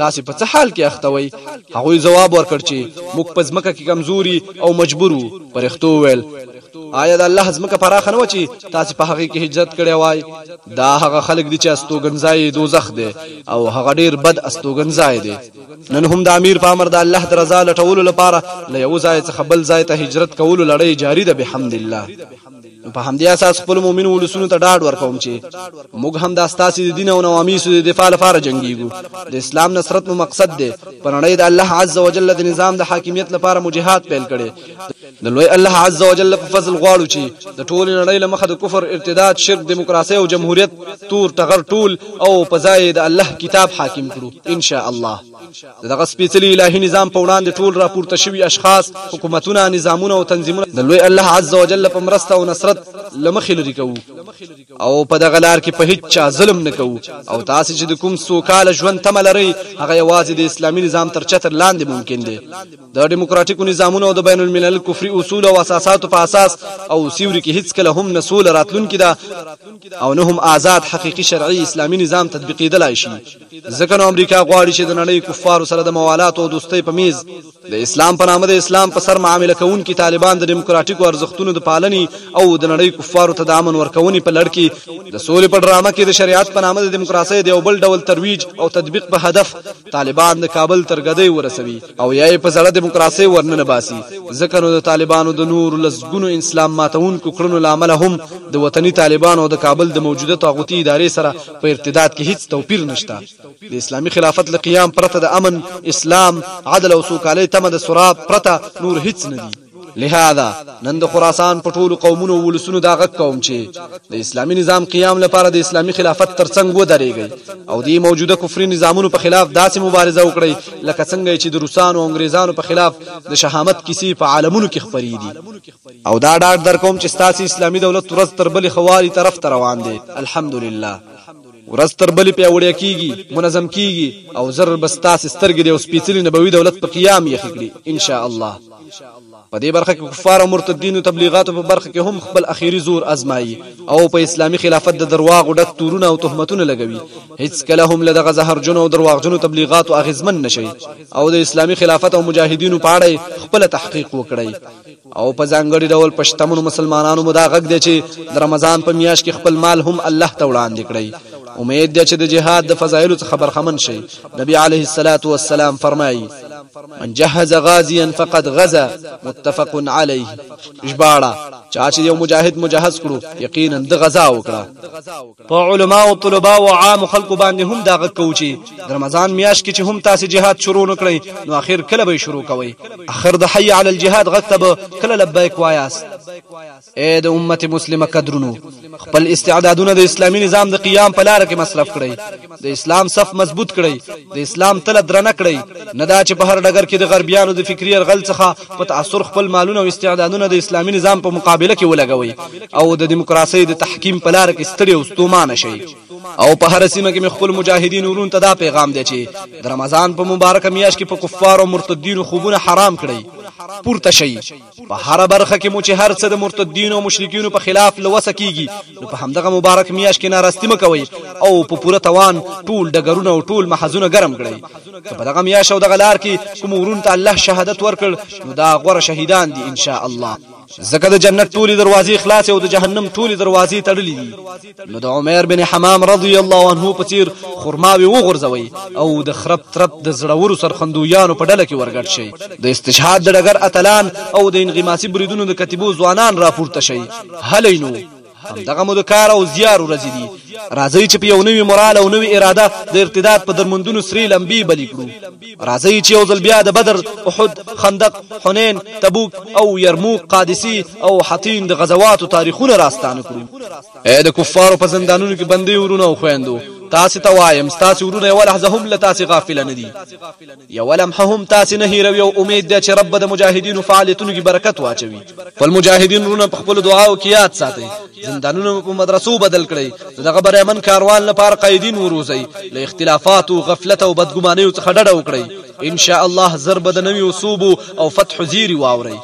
تاسې په څه حال کې اخته وئ؟ هغوی ځواب ورکړ چې موږ په ځمکه کې کمزوري او مجبور وو. پرښتو وویل، آیا د الله ځمکه پراخه نه وه چې تاسې په هغې کې هجرت کړی وای؟ دا هغه خلک دي چې استوګنځای یې دوزخ دی او هغه ډېر بد استوګنځای دی. نن هم د امیر په امر د الله د رضا لټولو لپاره له یوه ځای څخه بل ځای ته هجرت کولو لړۍ جاري ده بحمدالله. نو په همدې اساس خپل مؤمن ولسونو ته ډاډ ورکوم چې موږ هم د اساسي د دین او نوامیسو د دفاع لپاره جنگیږو د اسلام نصرت مو مقصد دی په نړۍ د الله عز وجل د نظام د حاکمیت لپاره مو جهاد پیل کړي د لوی الله عز وجل په فضل غواړو چې د ټول نړۍ له مخه د کفر ارتداد شرک دیموکراسي او جمهوریت تور ټغر ټول او په ځای د الله کتاب حاکم کړو ان شاء الله د دغه سپېڅلي الهي نظام په وړاندې ټول راپورته شوي اشخاص حکومتونه نظامونه او تنظیمونه د لوی الله عز وجل په مرسته او نصرت لمخې لري کوو او په دغه لار کې په هیڅ چا ظلم نه کوو او تاسو چې د کوم سوکاله ژوند تمه لرئ هغه یوازې د اسلامي نظام تر چتر لاندې ممکن دی د دیموکراتیکو نظامونو او د بین الملل کفري اصول او اساساتو په اساس او سیوري کې هیڅ کله هم نسول راتلونکي ده او نه هم آزاد حقيقي شرعي اسلامي نظام تطبیقېدلای شي ځکه نو امریکا غواړي چې د نړۍ کفارو سره د موالات او دوستۍ په میز د اسلام په نامه د اسلام په سر معامله کوونکي طالبان د دیموکراتیکو ارزښتونو د پالنې او د نړۍ کفارو ته د امن ورکونې په لړ کې د سولې په ډرامه کې د شریعت په نامه د دیموکراسۍ د یو بل ډول ترویج او تطبیق په هدف طالبان د کابل تر ګدۍ ورسوي او یا یې په زړه دیموکراسۍ ورننه باسي ځکه نو د طالبانو د نورو لسګونو اسلام ماتونکو کړنو له امله هم د وطني طالبانو او د کابل د موجوده طاغوتي ادارې سره په ارتداد کې هیڅ توپیر نشته د اسلامي خلافت له قیام پرته د امن اسلام عدل او سوکالۍ تمه د سراب پرته نور هیڅ نه دي لهذا نن د خراسان په ټولو قومونو او ولسونو دا غږ کوم چې د اسلامي نظام قیام لپاره د اسلامي خلافت ترڅنګ ودرېږئ او د موجوده کفري نظامونو په خلاف داسې مبارزه وکړئ لکه څنګه چې د روسانو او انګریزانو په خلاف د شهامت کیسې په عالمونو کې خپرې دي او دا ډاډ درکوم چې ستاسې اسلامي دولت ورځ تر بلې ښه والي طرف ته روان دی الحمدلله ورځ تر بلې پیاوړی کیږي منظم کیږي او زر به ستاسې سترګې د یو سپیڅلي نبوي دولت په قیام یخې کړي ان شاء الله په دې برخه کې کفار او مرتدینو تبلیغاتو په برخه کې هم خپل اخیری زور ازمایي او په اسلامي خلافت د درواغو ډک تورونه او تهمتونه لګوي هیڅ کله هم له دغه زهرجنو او درواغجنو تبلیغاتو اغیزمن نشي او د اسلامي خلافت او مجاهدینو په اړه خپل تحقیق وکړي او په ځانګړي ډول په شتمنو مسلمانانو مو دا غږ دی چې د رمضان په میاشت کې خپل مال هم الله ته وړاندې کړئ امید دی چې د جهاد د فضایلو څخه برخمن شئ نبی علیه الصلاۃ والسلام فرمایي من جهز غازيا فقد غزا متفق عليه ژباړه چا چې یو مجاهد مجهز کړو یقینا د غزا وکړه په علما او طلبا او عام خلکو باندې هم دا غږ کوو چې د رمضان میاشت کې چې هم تاسو جهاد شروع نکړئ نو اخر کله به شروع کوئ اخر د حي علی الجهاد غږ ته به کله لبیک وایاست اے د امت مسلمه قدرونو خپل استعدادونه د اسلامي نظام د قیام په لار کې مصرف کړئ د اسلام صف مضبوط کړئ د اسلام تل درنه کړئ نه دا چې په هر ډګر کې د غربیانو د فکری ارغل څخه په تاثر خپل مالونه او استعدادونه د اسلامي نظام په مقابله کې ولګوي او د دیموکراسي د تحکیم په لار کې ستړي او ستومانه شي او په هر سیمه کې خپل مجاهدین ورون ته دا پیغام دی چې د رمضان په مبارک میاشت کې په کفار او مرتدینو خوبونه حرام کړئ پورته شي په هره برخه کې مو چې هر څه د مرتدینو او مشرکینو په خلاف له وسه کیږي نو په همدغه مبارک میاشت کې ناراستی مکوي او په پوره توان ټول ډګرونه او ټول محزونه ګرم کړئ که په دغه میاشت او دغه لار کې کوم ورون ته الله شهادت ورکړ نو دا غوره شهیدان دي ان شاء الله زکه د جنت ټولي دروازې خلاص او د جهنم ټولي دروازې تړلې دي نو د عمر بن حمام رضی الله عنه په تیر خرماوي وغورځوي او د خرب ترپ د زړورو سرخندویانو په ډله کې ورګډ شي د استشهاد د ډګر اتلان او د انغماسي بریدونو د کتیبو ځوانان راپورته شي هلې نو همدغه مو د کار او زیار ورځې دي راځئ چې په یو نوي مورال او نوي اراده د ارتداد په درمندونو سری لمبي بلی کړو راځئ چې یو ځل بیا د بدر، احد، خندق، حنین، تبوک او یرموک، قادسی او حطین د غزواتو تاریخونه راستانه کړو. اې د کفارو په زندانونو کې بندي ورونه او خویندو تاسو ته وایم تاسو ورونه یو لحظه هم له تاسو غافل نه دي یو لمحه هم تاسو نه هیروي او امید دی چې رب د مجاهدینو فعالیتونو کې برکت واچوي خپل مجاهدین رونه په خپل دعاو کې یاد ساتي زندانونه په مدرسو بدل کړي دغه برېمن کاروان لپاره قائدین وروزي له اختلافات او غفلت او بدګماني څخه ډډه وکړي ان شاء الله زر بدنوي او صوب او فتح زیری واوري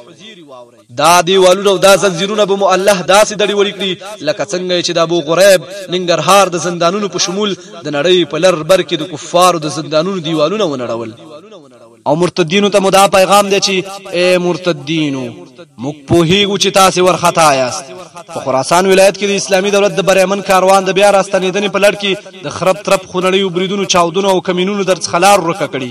دا دیوالونه او دا زنجیرونه به مو الله داسې دړي ورکړي لکه څنګه چې د ابو غریب ننګرهار د زندانونو په شمول د نړۍ په لر بر کې د کفارو د زندانونو دیوالونه ونړول او مرتدینو ته مدا پیغام دی چې اے مرتدینو موږ پوهیږو چې تاسو ورخطا یاست په خراسان ولایت کې د اسلامي دولت د بریمن کاروان د بیا راستنیدنې په لړ کې د خراب ترپ خونړیو بریدونو چاودونو او کمینونو درڅ خلار ورکه کړي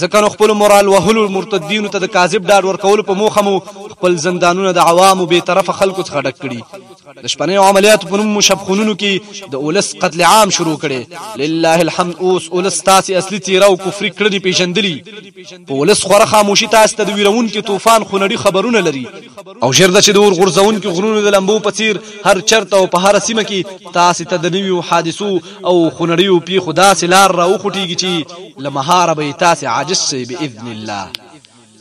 ځکه نو خپل مورال وهلو مرتدینو ته د کاذب ډاډ ورکول په موخه مو خپل زندانونه د عوامو به طرف خلکو څخه ډک کړي د شپنیو عملیاتو په نوم مشبخونونو کې د اولس قتل عام شروع کړي لله الحمد اوس اولس تاسو اصلي تیرا او کفري کړنې پیژندلې په اولس خوره خاموشي تاسو ته د ویرون کې طوفان خونړي خبرونه لري او ژر د چې د اور غورځون کې غرونو د لمبو په څیر هر چرته او په هر سیمه کې تاسو ته د نویو حادثو او خونړیو پیښو داسې لار راوخټیږي چې لمهاره به تاسو عاجز شئ باذن الله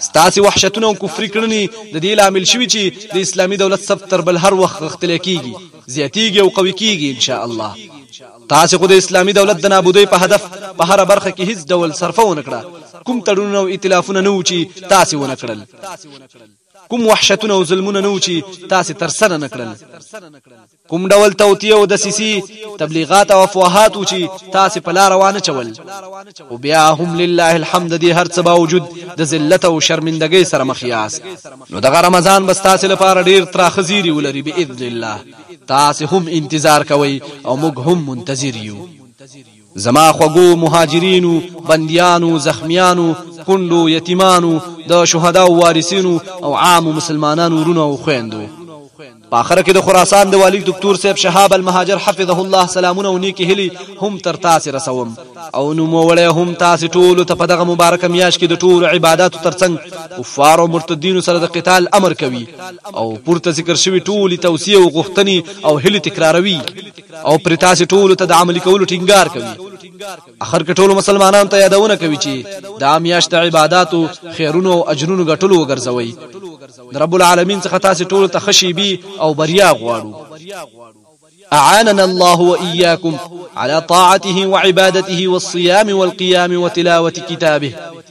ستاسې وحشتونه او کفري کړنې د دې لامل شوي چې د اسلامي دولت صف تر بل هر وخت غښتلی کیږي، زیاتیږي او قوي کیږي ان شاء الله. تاسې خو د اسلامي دولت د نابودۍ په هدف په هره برخه کې هیڅ ډول صرفه ونه کړه، کوم تړونونه او ائتلافونه نه وو چې تاسې ونه کړل، کوم وحشتونه او ظلمونه نه وو چې تاسې ترسره نه کړل. کوم ډول توطیه او دسیسی تبلیغات او افواهات و چې تاسو په لار وانه چول او بیا هم لله الحمد دی هر څه باوجود د ذلت او شرمندګۍ سره مخ یاست نو دغه رمضان بس تاسو لپاره ډیر تراخ زیری ولري باذن الله تاسو هم انتظار کوئ او موږ هم منتظر یو زما خوږو مهاجرینو، بندیانو، زخمیانو، کونډو، یتیمانو، د شهداو وارثینو او عامو مسلمانانو ورونو او خویندو! په اخره کې د خراسان د والي دکتور صیب شهاب المهاجر حفظه الله سلامونه او نیکې هیلې هم تر تاسې رسوم او نوموړی هم تاسې ټولو ته په دغه مبارکه میاشت کې د ټولو عباداتو ترڅنګ کفار او مرتدینو سره د قتال امر کوي او پورته ذکر شوي ټولې توصیې او غوښتنې او هیلې تکراروي او پر تاسو ټول ته د عملي کولو ټینګار کوي اخر کې ټول مسلمانان ته یادونه کوي چې د امیاشت عبادتو خیرونو او اجرونو ګټلو وګرځوي رب العالمین څخه تاسو ټول ته خشيبي او بریا غواړو أعاننا الله وإياكم على طاعته وعبادته والصيام والقيام وتلاوة كتابه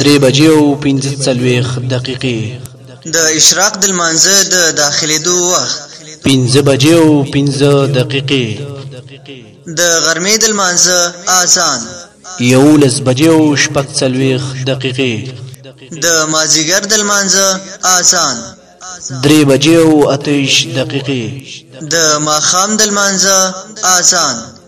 درې بجې او پنځه څلوېښت دقیقې. د اشراق د لمانځه د داخلېدو وخت. پنځه بجې او پنځه دقیقې. د غرمې د لمانځه اذان. یولس بجې او شپږ څلوېښت دقیقې. د مازیګر د لمانځه اذان. درې بجې او اته ویشت دقیقې. د ماښام د لمانځه اذان.